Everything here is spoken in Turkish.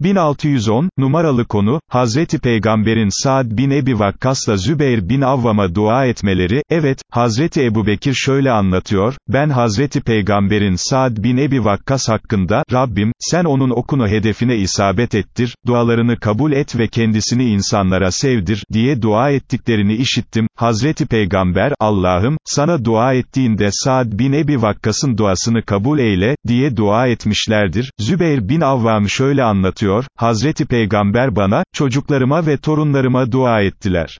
1610, numaralı konu, Hazreti Peygamberin Saad bin Ebi Vakkas'la Zübeyir bin Avvam'a dua etmeleri, evet, Hazreti Ebu Bekir şöyle anlatıyor, ben Hazreti Peygamberin Saad bin Ebi Vakkas hakkında, Rabbim, sen onun okunu hedefine isabet ettir, dualarını kabul et ve kendisini insanlara sevdir, diye dua ettiklerini işittim, Hazreti Peygamber, Allah'ım, sana dua ettiğinde Saad bin Ebi Vakkas'ın duasını kabul eyle, diye dua etmişlerdir, Zübeyir bin Avvam şöyle anlatıyor, Hazreti Peygamber bana, çocuklarıma ve torunlarıma dua ettiler.